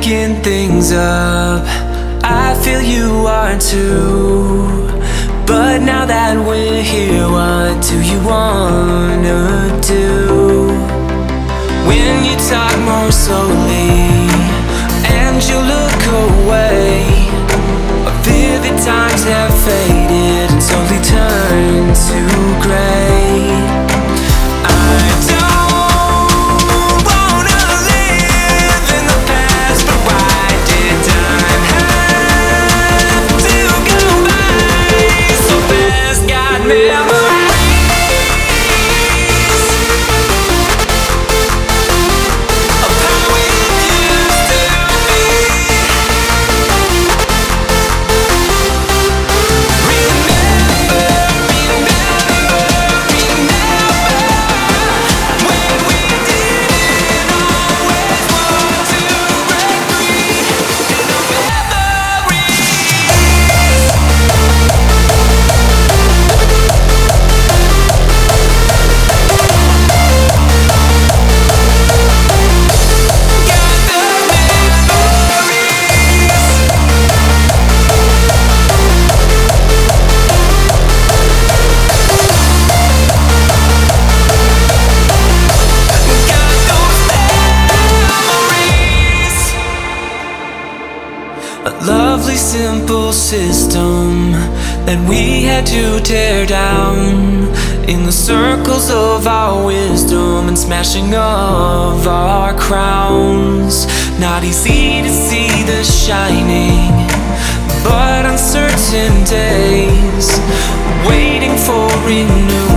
shaking things up. I feel you are too. But now that we're here, what do you wanna do? When you talk more slowly A lovely simple system that we had to tear down in the circles of our wisdom and smashing of our crowns. Not easy to see the shining, but uncertain days, waiting for renewal